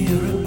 Europe.